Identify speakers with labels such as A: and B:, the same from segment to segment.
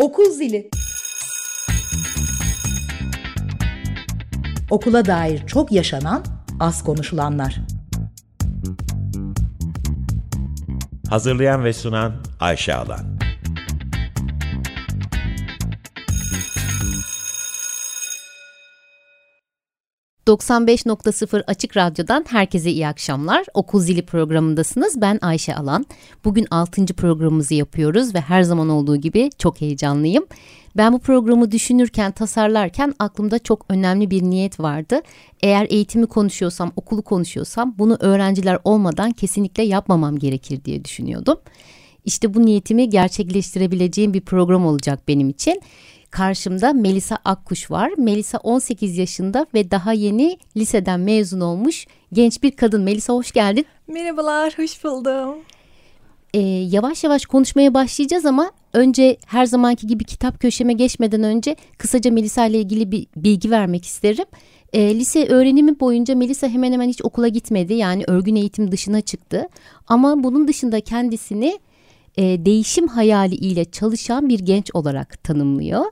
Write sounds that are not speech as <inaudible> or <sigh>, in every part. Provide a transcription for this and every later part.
A: Okul zili. Okula dair çok yaşanan, az konuşulanlar.
B: Hazırlayan ve sunan Ayşe Alan.
C: 95.0 Açık Radyo'dan herkese iyi akşamlar. Okul Zili programındasınız. Ben Ayşe Alan. Bugün 6. programımızı yapıyoruz ve her zaman olduğu gibi çok heyecanlıyım. Ben bu programı düşünürken, tasarlarken aklımda çok önemli bir niyet vardı. Eğer eğitimi konuşuyorsam, okulu konuşuyorsam bunu öğrenciler olmadan kesinlikle yapmamam gerekir diye düşünüyordum. İşte bu niyetimi gerçekleştirebileceğim bir program olacak benim için. Karşımda Melisa Akkuş var. Melisa 18 yaşında ve daha yeni liseden mezun olmuş genç bir kadın. Melisa hoş geldin.
D: Merhabalar, hoş buldum.
C: Ee, yavaş yavaş konuşmaya başlayacağız ama önce her zamanki gibi kitap köşeme geçmeden önce kısaca Melisa ile ilgili bir bilgi vermek isterim. E, lise öğrenimi boyunca Melisa hemen hemen hiç okula gitmedi. Yani örgün eğitim dışına çıktı. Ama bunun dışında kendisini e, değişim hayali ile çalışan bir genç olarak tanımlıyor.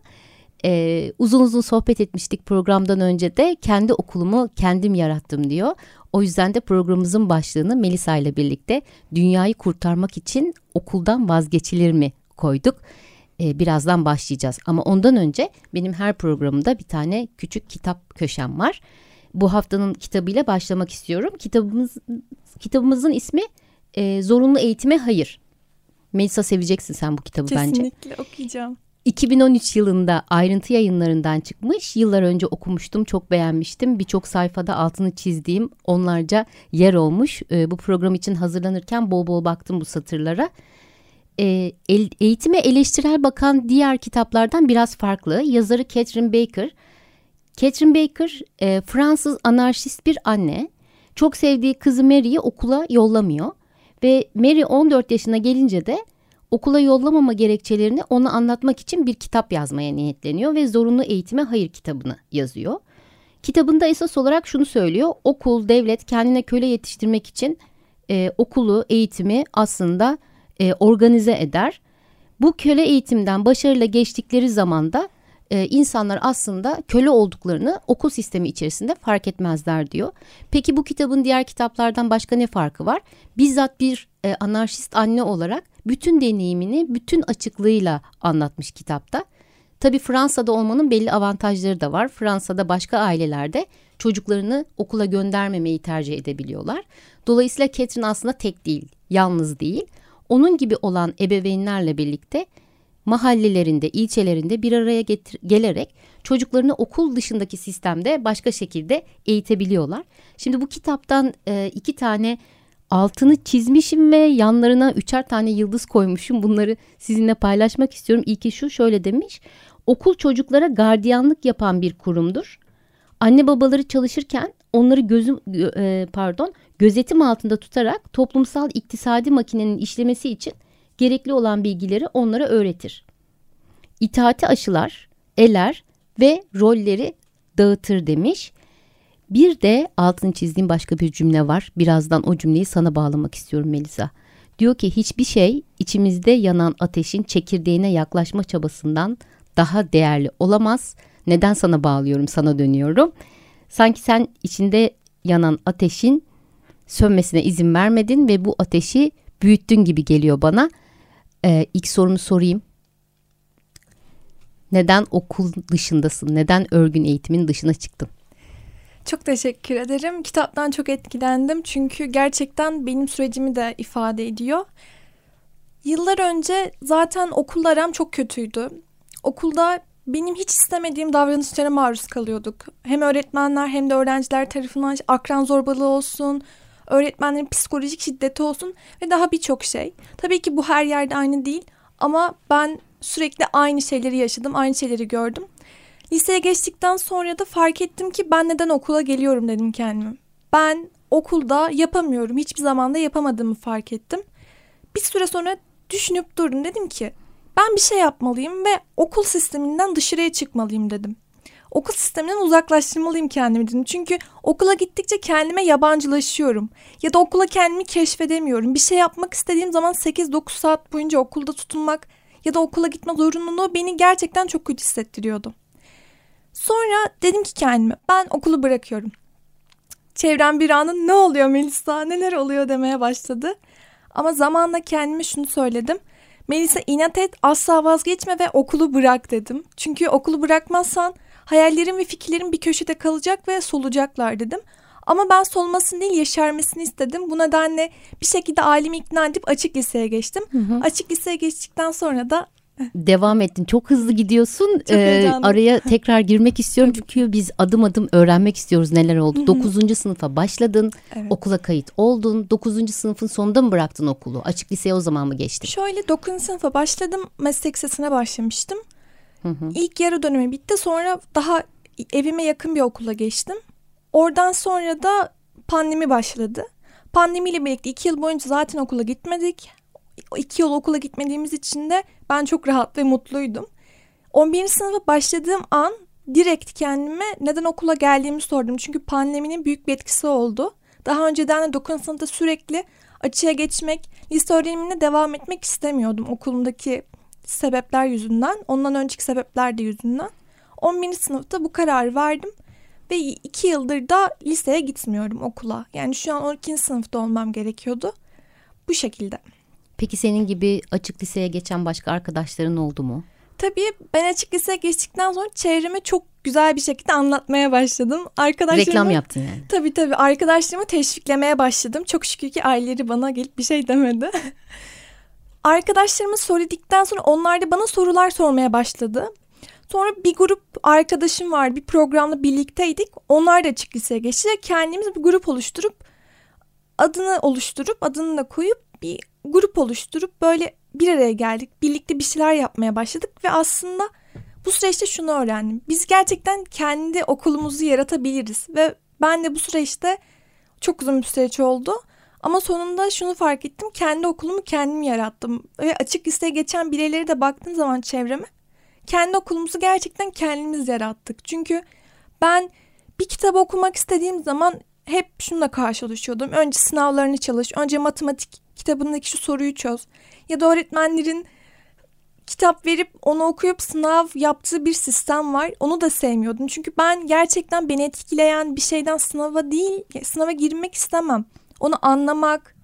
C: E, uzun uzun sohbet etmiştik programdan önce de kendi okulumu kendim yarattım diyor. O yüzden de programımızın başlığını Melisa ile birlikte dünyayı kurtarmak için okuldan vazgeçilir mi koyduk. E, birazdan başlayacağız ama ondan önce benim her programımda bir tane küçük kitap köşem var. Bu haftanın kitabıyla başlamak istiyorum. Kitabımız kitabımızın ismi e, Zorunlu Eğitime Hayır. Melisa seveceksin sen bu kitabı
D: Kesinlikle
C: bence.
D: Kesinlikle okuyacağım.
C: 2013 yılında ayrıntı yayınlarından çıkmış. Yıllar önce okumuştum, çok beğenmiştim. Birçok sayfada altını çizdiğim onlarca yer olmuş. E, bu program için hazırlanırken bol bol baktım bu satırlara. E, el, eğitime eleştirel bakan diğer kitaplardan biraz farklı. Yazarı Catherine Baker. Catherine Baker e, Fransız anarşist bir anne. Çok sevdiği kızı Mary'i okula yollamıyor. Ve Mary 14 yaşına gelince de okula yollamama gerekçelerini ona anlatmak için bir kitap yazmaya niyetleniyor ve zorunlu eğitime hayır kitabını yazıyor. Kitabında esas olarak şunu söylüyor. Okul, devlet kendine köle yetiştirmek için e, okulu, eğitimi aslında e, organize eder. Bu köle eğitimden başarıyla geçtikleri zaman da e, insanlar aslında köle olduklarını okul sistemi içerisinde fark etmezler diyor. Peki bu kitabın diğer kitaplardan başka ne farkı var? Bizzat bir e, anarşist anne olarak bütün deneyimini bütün açıklığıyla anlatmış kitapta. Tabii Fransa'da olmanın belli avantajları da var. Fransa'da başka ailelerde çocuklarını okula göndermemeyi tercih edebiliyorlar. Dolayısıyla Catherine aslında tek değil, yalnız değil. Onun gibi olan ebeveynlerle birlikte mahallelerinde, ilçelerinde bir araya getir gelerek çocuklarını okul dışındaki sistemde başka şekilde eğitebiliyorlar. Şimdi bu kitaptan e, iki tane altını çizmişim ve yanlarına üçer tane yıldız koymuşum. Bunları sizinle paylaşmak istiyorum. İlki şu şöyle demiş. Okul çocuklara gardiyanlık yapan bir kurumdur. Anne babaları çalışırken onları gözüm e, pardon gözetim altında tutarak toplumsal iktisadi makinenin işlemesi için gerekli olan bilgileri onlara öğretir. İtaati aşılar, eler ve rolleri dağıtır demiş. Bir de altını çizdiğim başka bir cümle var. Birazdan o cümleyi sana bağlamak istiyorum Melisa. Diyor ki hiçbir şey içimizde yanan ateşin çekirdeğine yaklaşma çabasından daha değerli olamaz. Neden sana bağlıyorum, sana dönüyorum. Sanki sen içinde yanan ateşin sönmesine izin vermedin ve bu ateşi büyüttün gibi geliyor bana. Ee, ilk sorumu sorayım. Neden okul dışındasın? Neden örgün eğitimin dışına çıktın?
D: Çok teşekkür ederim. Kitaptan çok etkilendim çünkü gerçekten benim sürecimi de ifade ediyor. Yıllar önce zaten okulla aram çok kötüydü. Okulda benim hiç istemediğim davranışlara maruz kalıyorduk. Hem öğretmenler hem de öğrenciler tarafından akran zorbalığı olsun, öğretmenlerin psikolojik şiddeti olsun ve daha birçok şey. Tabii ki bu her yerde aynı değil ama ben sürekli aynı şeyleri yaşadım, aynı şeyleri gördüm. Liseye geçtikten sonra da fark ettim ki ben neden okula geliyorum dedim kendime. Ben okulda yapamıyorum. Hiçbir zaman da yapamadığımı fark ettim. Bir süre sonra düşünüp durdum. Dedim ki ben bir şey yapmalıyım ve okul sisteminden dışarıya çıkmalıyım dedim. Okul sisteminden uzaklaştırmalıyım kendimi dedim. Çünkü okula gittikçe kendime yabancılaşıyorum. Ya da okula kendimi keşfedemiyorum. Bir şey yapmak istediğim zaman 8-9 saat boyunca okulda tutunmak ya da okula gitme zorunluluğu beni gerçekten çok kötü hissettiriyordu. Sonra dedim ki kendime ben okulu bırakıyorum. Çevrem bir anın ne oluyor Melisa neler oluyor demeye başladı. Ama zamanla kendime şunu söyledim. Melisa inat et asla vazgeçme ve okulu bırak dedim. Çünkü okulu bırakmazsan hayallerin ve fikirlerin bir köşede kalacak ve solacaklar dedim. Ama ben solmasını değil yeşermesini istedim. Bu nedenle bir şekilde ailemi ikna edip açık liseye geçtim. Hı hı. Açık liseye geçtikten sonra da
C: devam ettin. Çok hızlı gidiyorsun. Çok ee, araya tekrar girmek istiyorum çünkü biz adım adım öğrenmek istiyoruz neler oldu. Dokuzuncu sınıfa başladın, evet. okula kayıt oldun. Dokuzuncu sınıfın sonunda mı bıraktın okulu? Açık liseye o zaman mı geçtin?
D: Şöyle dokuzuncu sınıfa başladım, meslek lisesine başlamıştım. Hı. İlk yarı dönemi bitti. Sonra daha evime yakın bir okula geçtim. Oradan sonra da pandemi başladı. Pandemiyle birlikte iki yıl boyunca zaten okula gitmedik. İki yıl okula gitmediğimiz için de ben çok rahat ve mutluydum. 11. sınıfa başladığım an direkt kendime neden okula geldiğimi sordum. Çünkü pandeminin büyük bir etkisi oldu. Daha önceden de 9. sınıfta sürekli açığa geçmek, lise öğrenimine devam etmek istemiyordum okulumdaki sebepler yüzünden. Ondan önceki sebepler de yüzünden. 11. sınıfta bu kararı verdim ve iki yıldır da liseye gitmiyorum okula. Yani şu an 12. sınıfta olmam gerekiyordu. Bu şekilde.
C: Peki senin gibi açık liseye geçen başka arkadaşların oldu mu?
D: Tabii ben açık liseye geçtikten sonra çevreme çok güzel bir şekilde anlatmaya başladım.
C: Arkadaşlarımı, Reklam yaptın yani.
D: Tabii tabii arkadaşlarımı teşviklemeye başladım. Çok şükür ki aileleri bana gelip bir şey demedi. <laughs> Arkadaşlarımı söyledikten sonra onlar da bana sorular sormaya başladı. Sonra bir grup arkadaşım var. Bir programda birlikteydik. Onlar da açık liseye geçti. Kendimiz bir grup oluşturup adını oluşturup adını da koyup bir grup oluşturup böyle bir araya geldik. Birlikte bir şeyler yapmaya başladık ve aslında bu süreçte şunu öğrendim. Biz gerçekten kendi okulumuzu yaratabiliriz ve ben de bu süreçte çok uzun bir süreç oldu. Ama sonunda şunu fark ettim. Kendi okulumu kendim yarattım. Ve açık listeye geçen bireyleri de baktığım zaman çevreme kendi okulumuzu gerçekten kendimiz yarattık. Çünkü ben bir kitap okumak istediğim zaman hep şununla karşılaşıyordum. Önce sınavlarını çalış, önce matematik kitabındaki şu soruyu çöz. Ya da öğretmenlerin kitap verip onu okuyup sınav yaptığı bir sistem var. Onu da sevmiyordum. Çünkü ben gerçekten beni etkileyen bir şeyden sınava değil, sınava girmek istemem. Onu anlamak,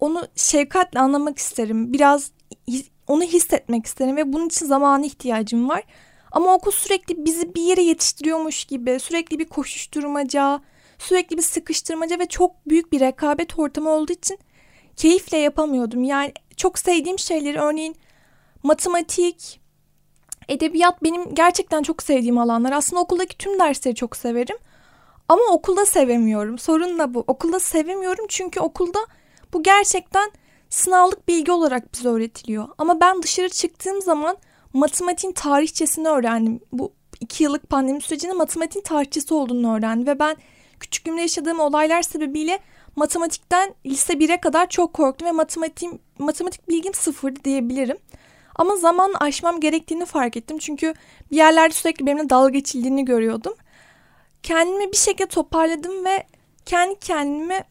D: onu şefkatle anlamak isterim. Biraz onu hissetmek isterim ve bunun için zamana ihtiyacım var. Ama okul sürekli bizi bir yere yetiştiriyormuş gibi, sürekli bir koşuşturmaca, sürekli bir sıkıştırmaca ve çok büyük bir rekabet ortamı olduğu için keyifle yapamıyordum. Yani çok sevdiğim şeyleri örneğin matematik, edebiyat benim gerçekten çok sevdiğim alanlar. Aslında okuldaki tüm dersleri çok severim. Ama okulda sevemiyorum. Sorun da bu. Okulda sevemiyorum çünkü okulda bu gerçekten sınavlık bilgi olarak bize öğretiliyor. Ama ben dışarı çıktığım zaman matematiğin tarihçesini öğrendim. Bu iki yıllık pandemi sürecinde matematiğin tarihçesi olduğunu öğrendim. Ve ben küçüklüğümde yaşadığım olaylar sebebiyle matematikten lise 1'e kadar çok korktum ve matematik, matematik bilgim sıfırdı diyebilirim. Ama zaman aşmam gerektiğini fark ettim. Çünkü bir yerlerde sürekli benimle dalga geçildiğini görüyordum. Kendimi bir şekilde toparladım ve kendi kendime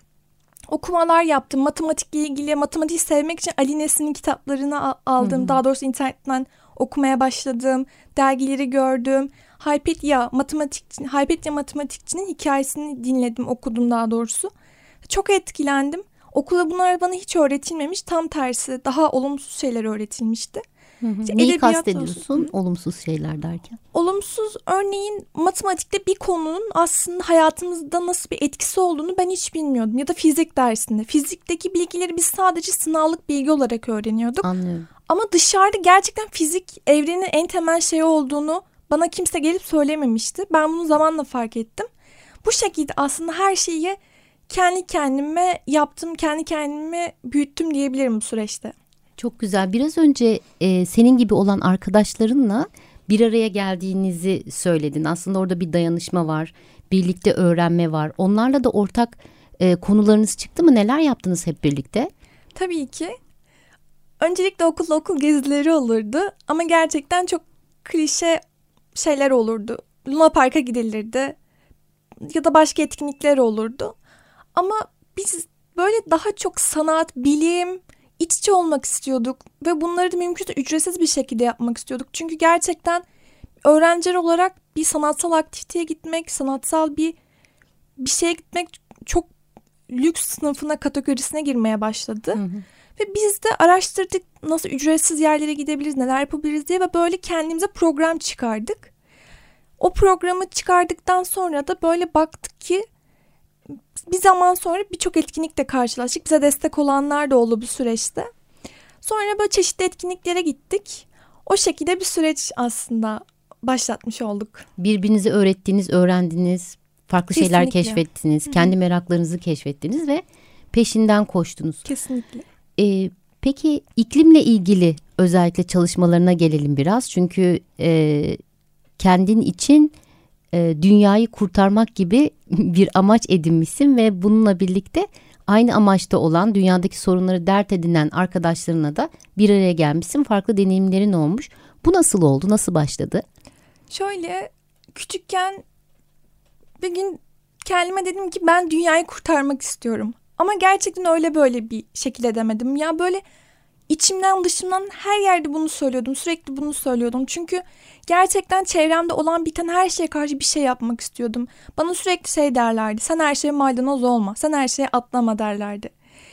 D: okumalar yaptım. Matematikle ilgili, matematik sevmek için Ali Nesin'in kitaplarını aldım. Hı-hı. Daha doğrusu internetten okumaya başladım. Dergileri gördüm. Hypetia matematik Hypetia matematikçinin hikayesini dinledim, okudum daha doğrusu. Çok etkilendim. Okulda bunlar bana hiç öğretilmemiş. Tam tersi daha olumsuz şeyler öğretilmişti.
C: Hı hı. İşte Neyi kastediyorsun olsun. olumsuz şeyler derken?
D: Olumsuz örneğin matematikte bir konunun aslında hayatımızda nasıl bir etkisi olduğunu ben hiç bilmiyordum. Ya da fizik dersinde. Fizikteki bilgileri biz sadece sınavlık bilgi olarak öğreniyorduk.
C: Anlıyorum.
D: Ama dışarıda gerçekten fizik evrenin en temel şeyi olduğunu bana kimse gelip söylememişti. Ben bunu zamanla fark ettim. Bu şekilde aslında her şeyi kendi kendime yaptım, kendi kendime büyüttüm diyebilirim bu süreçte.
C: Çok güzel. Biraz önce e, senin gibi olan arkadaşlarınla bir araya geldiğinizi söyledin. Aslında orada bir dayanışma var, birlikte öğrenme var. Onlarla da ortak e, konularınız çıktı mı? Neler yaptınız hep birlikte?
D: Tabii ki. Öncelikle okul okul gezileri olurdu ama gerçekten çok klişe şeyler olurdu. Luna Park'a gidilirdi ya da başka etkinlikler olurdu. Ama biz böyle daha çok sanat, bilim, iç içe olmak istiyorduk ve bunları da mümkünse ücretsiz bir şekilde yapmak istiyorduk. Çünkü gerçekten öğrenciler olarak bir sanatsal aktiviteye gitmek, sanatsal bir bir şeye gitmek çok lüks sınıfına kategorisine girmeye başladı. Hı hı. Ve biz de araştırdık nasıl ücretsiz yerlere gidebiliriz, neler yapabiliriz diye ve böyle kendimize program çıkardık. O programı çıkardıktan sonra da böyle baktık ki bir zaman sonra birçok etkinlikle karşılaştık. Bize destek olanlar da oldu bu süreçte. Sonra böyle çeşitli etkinliklere gittik. O şekilde bir süreç aslında başlatmış olduk.
C: Birbirinizi öğrettiğiniz, öğrendiniz, farklı Kesinlikle. şeyler keşfettiniz, Hı-hı. kendi meraklarınızı keşfettiniz ve peşinden koştunuz.
D: Kesinlikle.
C: Ee, peki iklimle ilgili özellikle çalışmalarına gelelim biraz. Çünkü e, kendin için e, dünyayı kurtarmak gibi <laughs> bir amaç edinmişsin ve bununla birlikte aynı amaçta olan dünyadaki sorunları dert edinen arkadaşlarına da bir araya gelmişsin. Farklı deneyimlerin olmuş. Bu nasıl oldu? Nasıl başladı?
D: Şöyle küçükken bir gün kendime dedim ki ben dünyayı kurtarmak istiyorum. Ama gerçekten öyle böyle bir şekilde demedim. Ya böyle içimden dışımdan her yerde bunu söylüyordum. Sürekli bunu söylüyordum. Çünkü gerçekten çevremde olan biten her şeye karşı bir şey yapmak istiyordum. Bana sürekli şey derlerdi. Sen her şeye maydanoz olma. Sen her şeye atlama derlerdi.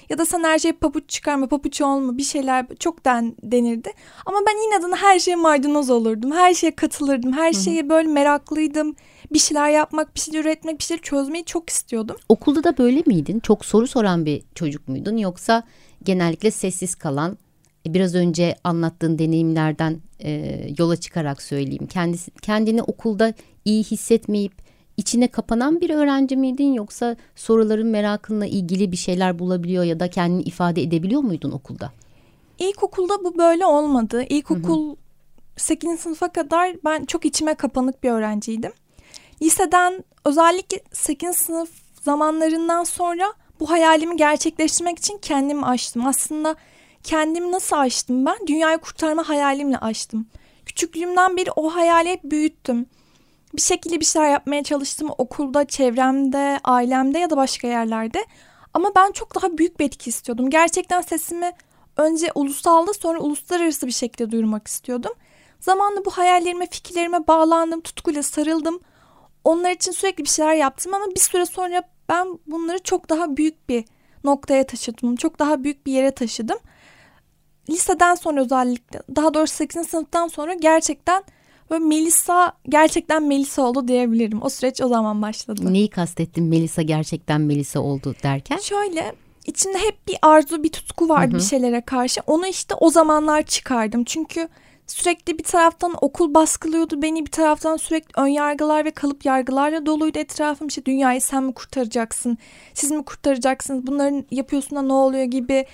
D: Ya da sen her şeye pabuç çıkarma, pabuç olma bir şeyler çok den, denirdi. Ama ben inadına her şeye maydanoz olurdum. Her şeye katılırdım. Her şeye böyle meraklıydım. Bir şeyler yapmak, bir şeyler üretmek, bir şeyler çözmeyi çok istiyordum.
C: Okulda da böyle miydin? Çok soru soran bir çocuk muydun? Yoksa genellikle sessiz kalan, biraz önce anlattığın deneyimlerden e, yola çıkarak söyleyeyim. Kendisi, kendini okulda iyi hissetmeyip içine kapanan bir öğrenci miydin yoksa soruların merakınla ilgili bir şeyler bulabiliyor ya da kendini ifade edebiliyor muydun okulda?
D: İlkokulda bu böyle olmadı. İlkokul hı hı. 8. sınıfa kadar ben çok içime kapanık bir öğrenciydim. Liseden özellikle 8. sınıf zamanlarından sonra bu hayalimi gerçekleştirmek için kendimi açtım. Aslında kendimi nasıl açtım ben? Dünyayı kurtarma hayalimle açtım. Küçüklüğümden beri o hayali hep büyüttüm. Bir şekilde bir şeyler yapmaya çalıştım okulda, çevremde, ailemde ya da başka yerlerde. Ama ben çok daha büyük bir etki istiyordum. Gerçekten sesimi önce ulusalda sonra uluslararası bir şekilde duyurmak istiyordum. Zamanla bu hayallerime, fikirlerime bağlandım, tutkuyla sarıldım. Onlar için sürekli bir şeyler yaptım ama bir süre sonra ben bunları çok daha büyük bir noktaya taşıdım. Çok daha büyük bir yere taşıdım liseden sonra özellikle daha doğrusu 8. sınıftan sonra gerçekten böyle Melisa gerçekten Melisa oldu diyebilirim. O süreç o zaman başladı.
C: Neyi kastettin Melisa gerçekten Melisa oldu derken?
D: Şöyle içinde hep bir arzu bir tutku vardı Hı-hı. bir şeylere karşı. Onu işte o zamanlar çıkardım. Çünkü sürekli bir taraftan okul baskılıyordu beni bir taraftan sürekli ön yargılar ve kalıp yargılarla doluydu etrafım işte dünyayı sen mi kurtaracaksın siz mi kurtaracaksınız bunların yapıyorsun da ne oluyor gibi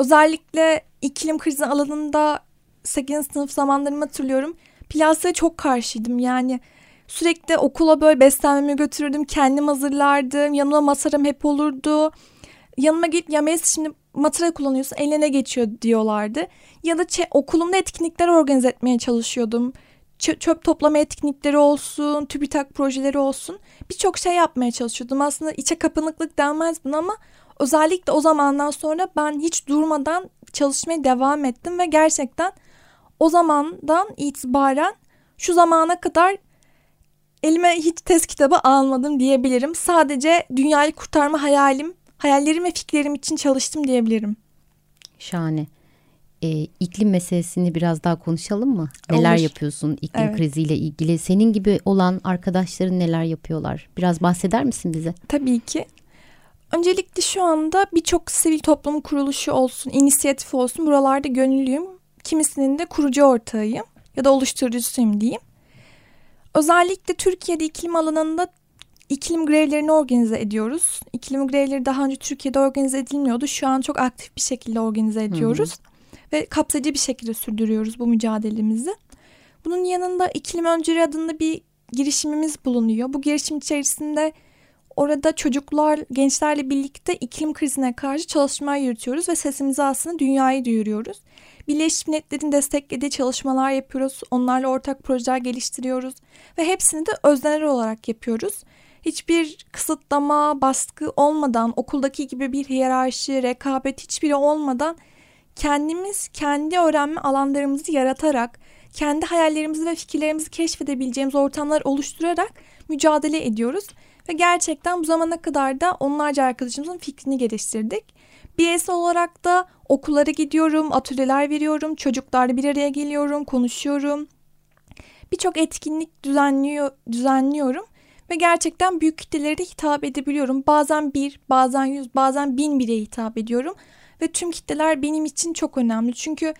D: Özellikle iklim krizi alanında 8. sınıf zamanlarımı hatırlıyorum. Plastik'e çok karşıydım yani. Sürekli okula böyle beslenmemi götürürdüm. Kendim hazırlardım. Yanıma masaram hep olurdu. Yanıma git ya şimdi matara kullanıyorsun eline geçiyor diyorlardı. Ya da okulumda etkinlikler organize etmeye çalışıyordum. Ç- çöp toplama etkinlikleri olsun, TÜBİTAK projeleri olsun. Birçok şey yapmaya çalışıyordum. Aslında içe kapanıklık denmez buna ama özellikle o zamandan sonra ben hiç durmadan çalışmaya devam ettim ve gerçekten o zamandan itibaren şu zamana kadar elime hiç test kitabı almadım diyebilirim. Sadece dünyayı kurtarma hayalim, hayallerim ve fikirlerim için çalıştım diyebilirim.
C: Şahane. Ee, iklim meselesini biraz daha konuşalım mı? Neler Olur. yapıyorsun iklim evet. kriziyle ilgili? Senin gibi olan arkadaşların neler yapıyorlar? Biraz bahseder misin bize?
D: Tabii ki. Öncelikle şu anda birçok sivil toplum kuruluşu olsun, inisiyatif olsun buralarda gönüllüyüm. Kimisinin de kurucu ortağıyım ya da oluşturucusuyum diyeyim. Özellikle Türkiye'de iklim alanında iklim grevlerini organize ediyoruz. İklim grevleri daha önce Türkiye'de organize edilmiyordu. Şu an çok aktif bir şekilde organize ediyoruz. Hı hı. Ve kapsayıcı bir şekilde sürdürüyoruz bu mücadelemizi. Bunun yanında iklim öncülü adında bir girişimimiz bulunuyor. Bu girişim içerisinde Orada çocuklar, gençlerle birlikte iklim krizine karşı çalışmalar yürütüyoruz ve sesimizi aslında dünyayı duyuruyoruz. Birleşmiş Milletler'in desteklediği çalışmalar yapıyoruz. Onlarla ortak projeler geliştiriyoruz ve hepsini de öznel olarak yapıyoruz. Hiçbir kısıtlama, baskı olmadan, okuldaki gibi bir hiyerarşi, rekabet hiçbiri olmadan kendimiz kendi öğrenme alanlarımızı yaratarak, kendi hayallerimizi ve fikirlerimizi keşfedebileceğimiz ortamlar oluşturarak mücadele ediyoruz. Ve gerçekten bu zamana kadar da onlarca arkadaşımızın fikrini geliştirdik. Bireysel olarak da okullara gidiyorum, atölyeler veriyorum, çocuklarla bir araya geliyorum, konuşuyorum. Birçok etkinlik düzenliyor, düzenliyorum ve gerçekten büyük kitlelere de hitap edebiliyorum. Bazen bir, bazen yüz, bazen bin bireye hitap ediyorum. Ve tüm kitleler benim için çok önemli. Çünkü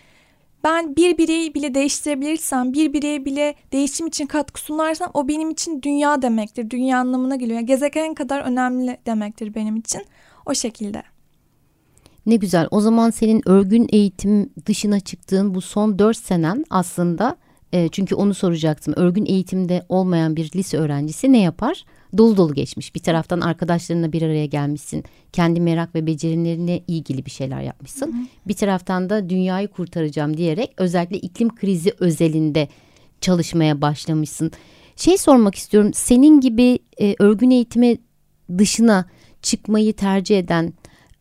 D: ben bir bireyi bile değiştirebilirsem, bir bireye bile değişim için katkı sunarsam o benim için dünya demektir. Dünya anlamına geliyor. Yani gezegen kadar önemli demektir benim için. O şekilde.
C: Ne güzel. O zaman senin örgün eğitim dışına çıktığın bu son dört senen aslında e, çünkü onu soracaktım. Örgün eğitimde olmayan bir lise öğrencisi ne yapar? Dolu dolu geçmiş. Bir taraftan arkadaşlarınla bir araya gelmişsin. Kendi merak ve becerilerine ilgili bir şeyler yapmışsın. Hı hı. Bir taraftan da dünyayı kurtaracağım diyerek özellikle iklim krizi özelinde çalışmaya başlamışsın. Şey sormak istiyorum. Senin gibi e, örgün eğitime dışına çıkmayı tercih eden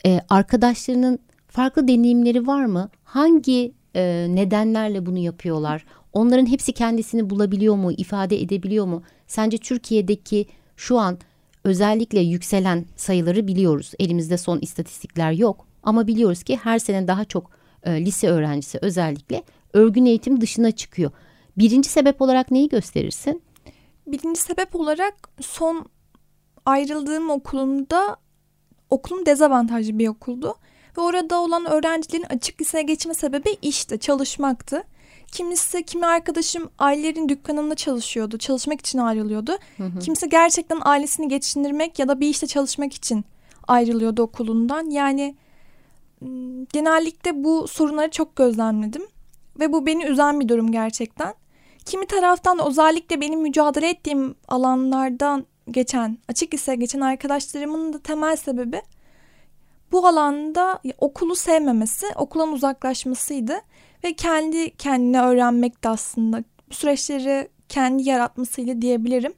C: e, arkadaşlarının farklı deneyimleri var mı? Hangi e, nedenlerle bunu yapıyorlar? Onların hepsi kendisini bulabiliyor mu, ifade edebiliyor mu? Sence Türkiye'deki şu an özellikle yükselen sayıları biliyoruz. Elimizde son istatistikler yok ama biliyoruz ki her sene daha çok e, lise öğrencisi özellikle örgün eğitim dışına çıkıyor. Birinci sebep olarak neyi gösterirsin?
D: Birinci sebep olarak son ayrıldığım okulumda okulum dezavantajlı bir okuldu. Ve orada olan öğrencilerin açık liseye geçme sebebi işte çalışmaktı. Kimisi, kimi arkadaşım ailelerin dükkanında çalışıyordu. Çalışmak için ayrılıyordu. Hı hı. Kimisi gerçekten ailesini geçindirmek ya da bir işte çalışmak için ayrılıyordu okulundan. Yani genellikle bu sorunları çok gözlemledim. Ve bu beni üzen bir durum gerçekten. Kimi taraftan özellikle benim mücadele ettiğim alanlardan geçen, açık lise geçen arkadaşlarımın da temel sebebi bu alanda okulu sevmemesi, okuldan uzaklaşmasıydı ve kendi kendine öğrenmek de aslında bu süreçleri kendi yaratmasıyla diyebilirim.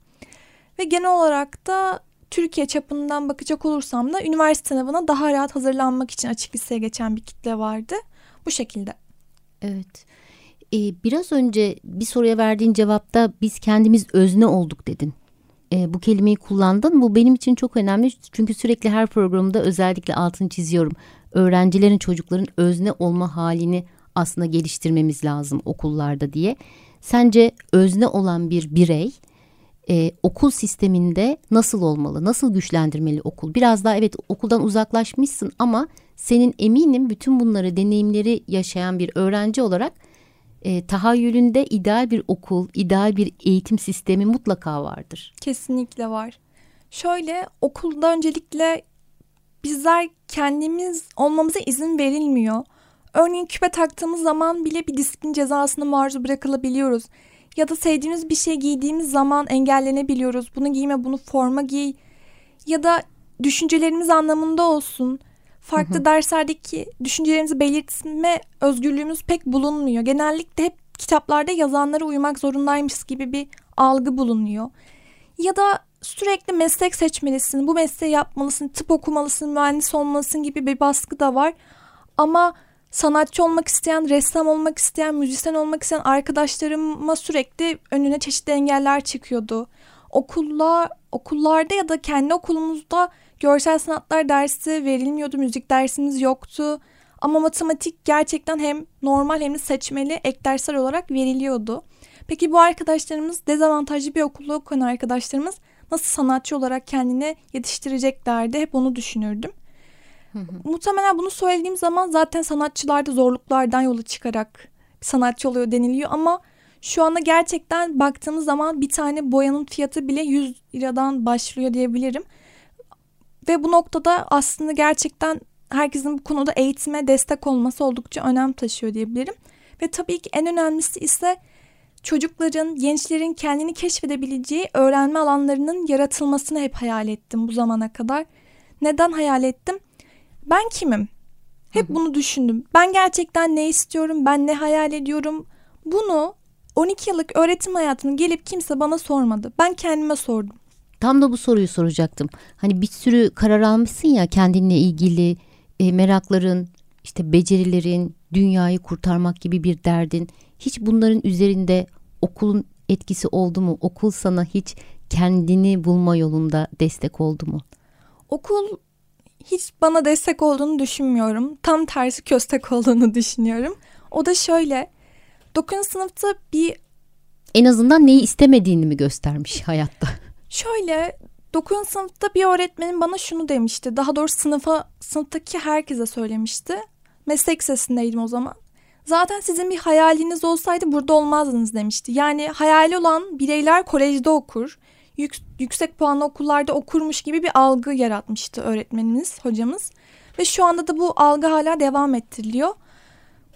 D: Ve genel olarak da Türkiye çapından bakacak olursam da üniversite sınavına daha rahat hazırlanmak için açık liseye geçen bir kitle vardı. Bu şekilde.
C: Evet. Ee, biraz önce bir soruya verdiğin cevapta biz kendimiz özne olduk dedin. Ee, bu kelimeyi kullandın. Bu benim için çok önemli. Çünkü sürekli her programda özellikle altını çiziyorum. Öğrencilerin, çocukların özne olma halini aslında geliştirmemiz lazım okullarda diye. Sence özne olan bir birey e, okul sisteminde nasıl olmalı? Nasıl güçlendirmeli okul? Biraz daha evet okuldan uzaklaşmışsın ama senin eminim bütün bunları deneyimleri yaşayan bir öğrenci olarak e, tahayyülünde ideal bir okul, ideal bir eğitim sistemi mutlaka vardır.
D: Kesinlikle var. Şöyle okulda öncelikle bizler kendimiz olmamıza izin verilmiyor. Örneğin küpe taktığımız zaman bile bir disiplin cezasına maruz bırakılabiliyoruz. Ya da sevdiğimiz bir şey giydiğimiz zaman engellenebiliyoruz. Bunu giyme, bunu forma giy. Ya da düşüncelerimiz anlamında olsun. Farklı hı hı. derslerdeki düşüncelerimizi belirtme özgürlüğümüz pek bulunmuyor. Genellikle hep kitaplarda yazanlara uymak zorundaymış gibi bir algı bulunuyor. Ya da sürekli meslek seçmelisin, bu mesleği yapmalısın, tıp okumalısın, mühendis olmalısın gibi bir baskı da var. Ama sanatçı olmak isteyen, ressam olmak isteyen, müzisyen olmak isteyen arkadaşlarıma sürekli önüne çeşitli engeller çıkıyordu. Okullar, okullarda ya da kendi okulumuzda görsel sanatlar dersi verilmiyordu, müzik dersimiz yoktu. Ama matematik gerçekten hem normal hem de seçmeli ek dersler olarak veriliyordu. Peki bu arkadaşlarımız dezavantajlı bir okulda okuyan arkadaşlarımız nasıl sanatçı olarak kendini yetiştireceklerdi hep onu düşünürdüm. <laughs> Muhtemelen bunu söylediğim zaman zaten sanatçılarda zorluklardan yola çıkarak sanatçı oluyor deniliyor ama şu anda gerçekten baktığımız zaman bir tane boyanın fiyatı bile 100 liradan başlıyor diyebilirim. Ve bu noktada aslında gerçekten herkesin bu konuda eğitime destek olması oldukça önem taşıyor diyebilirim. Ve tabii ki en önemlisi ise çocukların, gençlerin kendini keşfedebileceği öğrenme alanlarının yaratılmasını hep hayal ettim bu zamana kadar. Neden hayal ettim? Ben kimim? Hep bunu düşündüm. Ben gerçekten ne istiyorum? Ben ne hayal ediyorum? Bunu 12 yıllık öğretim hayatını gelip kimse bana sormadı. Ben kendime sordum.
C: Tam da bu soruyu soracaktım. Hani bir sürü karar almışsın ya kendinle ilgili e, merakların, işte becerilerin, dünyayı kurtarmak gibi bir derdin hiç bunların üzerinde okulun etkisi oldu mu? Okul sana hiç kendini bulma yolunda destek oldu mu?
D: Okul hiç bana destek olduğunu düşünmüyorum. Tam tersi köstek olduğunu <laughs> düşünüyorum. O da şöyle. 9. sınıfta bir...
C: En azından neyi istemediğini mi göstermiş hayatta? <laughs>
D: Şöyle 9. sınıfta bir öğretmenim bana şunu demişti. Daha doğrusu sınıfa sınıftaki herkese söylemişti. Meslek sesindeydim o zaman. Zaten sizin bir hayaliniz olsaydı burada olmazdınız demişti. Yani hayali olan bireyler kolejde okur. Yük, yüksek puanlı okullarda okurmuş gibi bir algı yaratmıştı öğretmenimiz, hocamız. Ve şu anda da bu algı hala devam ettiriliyor.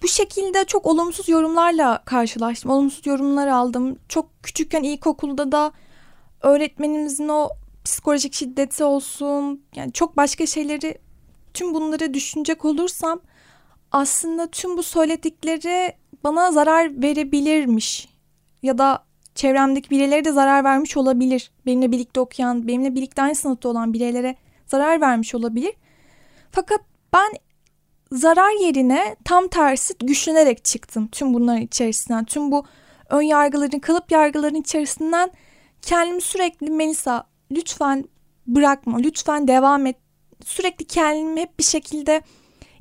D: Bu şekilde çok olumsuz yorumlarla karşılaştım. Olumsuz yorumlar aldım. Çok küçükken ilkokulda da öğretmenimizin o psikolojik şiddeti olsun yani çok başka şeyleri tüm bunları düşünecek olursam aslında tüm bu söyledikleri bana zarar verebilirmiş ya da çevremdeki bireylere de zarar vermiş olabilir. Benimle birlikte okuyan, benimle birlikte aynı sınıfta olan bireylere zarar vermiş olabilir. Fakat ben zarar yerine tam tersi güçlenerek çıktım tüm bunların içerisinden. Tüm bu ön yargıların, kalıp yargıların içerisinden kendimi sürekli Melisa lütfen bırakma, lütfen devam et. Sürekli kendimi hep bir şekilde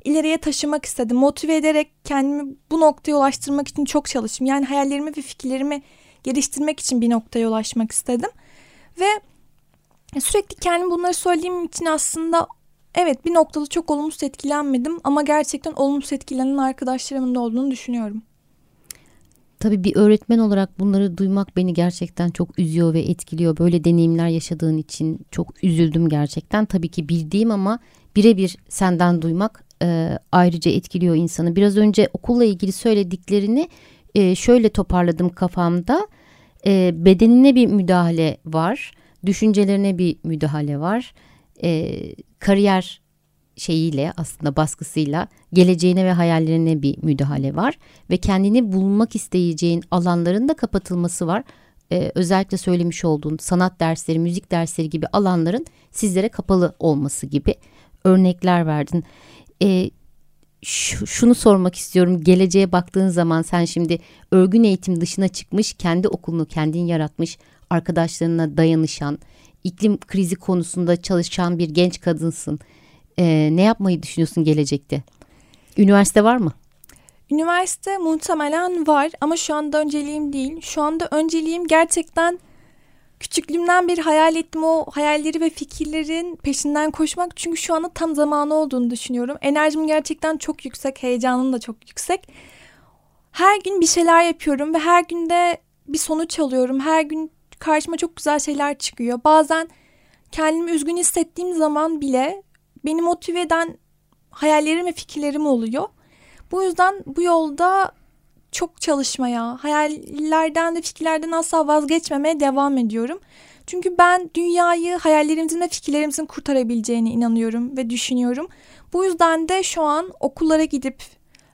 D: ileriye taşımak istedim. Motive ederek kendimi bu noktaya ulaştırmak için çok çalıştım. Yani hayallerimi ve fikirlerimi geliştirmek için bir noktaya ulaşmak istedim. Ve sürekli kendim bunları söylediğim için aslında evet bir noktada çok olumsuz etkilenmedim ama gerçekten olumsuz etkilenen arkadaşlarımın da olduğunu düşünüyorum.
C: Tabii bir öğretmen olarak bunları duymak beni gerçekten çok üzüyor ve etkiliyor. Böyle deneyimler yaşadığın için çok üzüldüm gerçekten. Tabii ki bildiğim ama birebir senden duymak e, ayrıca etkiliyor insanı. Biraz önce okulla ilgili söylediklerini e, şöyle toparladım kafamda. E, bedenine bir müdahale var, düşüncelerine bir müdahale var, e, kariyer şeyiyle aslında baskısıyla geleceğine ve hayallerine bir müdahale var ve kendini bulmak isteyeceğin alanların da kapatılması var. Ee, özellikle söylemiş olduğun sanat dersleri, müzik dersleri gibi alanların sizlere kapalı olması gibi örnekler verdin. Ee, şunu sormak istiyorum. Geleceğe baktığın zaman sen şimdi örgün eğitim dışına çıkmış, kendi okulunu kendin yaratmış, arkadaşlarına dayanışan, iklim krizi konusunda çalışan bir genç kadınsın e, ne yapmayı düşünüyorsun gelecekte? Üniversite var mı?
D: Üniversite muhtemelen var ama şu anda önceliğim değil. Şu anda önceliğim gerçekten küçüklüğümden bir hayal ettim o hayalleri ve fikirlerin peşinden koşmak. Çünkü şu anda tam zamanı olduğunu düşünüyorum. Enerjim gerçekten çok yüksek, heyecanım da çok yüksek. Her gün bir şeyler yapıyorum ve her günde bir sonuç alıyorum. Her gün karşıma çok güzel şeyler çıkıyor. Bazen kendimi üzgün hissettiğim zaman bile beni motive eden hayallerim ve fikirlerim oluyor. Bu yüzden bu yolda çok çalışmaya, hayallerden ve fikirlerden asla vazgeçmemeye devam ediyorum. Çünkü ben dünyayı hayallerimizin ve fikirlerimizin kurtarabileceğine inanıyorum ve düşünüyorum. Bu yüzden de şu an okullara gidip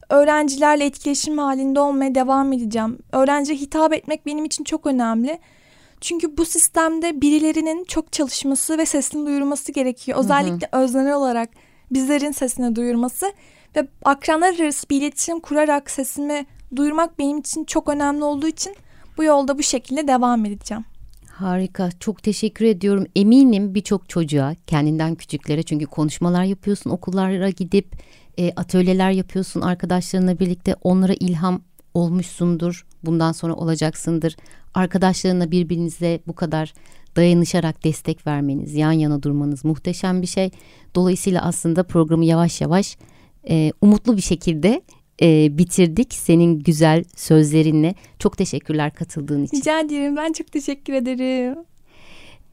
D: öğrencilerle etkileşim halinde olmaya devam edeceğim. Öğrenciye hitap etmek benim için çok önemli. Çünkü bu sistemde birilerinin çok çalışması ve sesini duyurması gerekiyor. Özellikle hı hı. öznel olarak bizlerin sesini duyurması ve akranlar arası bir iletişim kurarak sesimi duyurmak benim için çok önemli olduğu için bu yolda bu şekilde devam edeceğim.
C: Harika. Çok teşekkür ediyorum. Eminim birçok çocuğa, kendinden küçüklere çünkü konuşmalar yapıyorsun, okullara gidip e, atölyeler yapıyorsun arkadaşlarınla birlikte onlara ilham olmuşsundur. Bundan sonra olacaksındır. Arkadaşlarına birbirinize bu kadar dayanışarak destek vermeniz, yan yana durmanız muhteşem bir şey. Dolayısıyla aslında programı yavaş yavaş e, umutlu bir şekilde e, bitirdik senin güzel sözlerinle. Çok teşekkürler katıldığın için.
D: Rica ederim. Ben çok teşekkür ederim.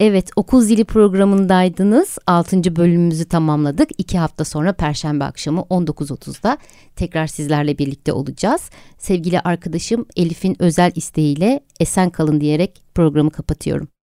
C: Evet okul zili programındaydınız. 6. bölümümüzü tamamladık. 2 hafta sonra Perşembe akşamı 19.30'da tekrar sizlerle birlikte olacağız. Sevgili arkadaşım Elif'in özel isteğiyle esen kalın diyerek programı kapatıyorum.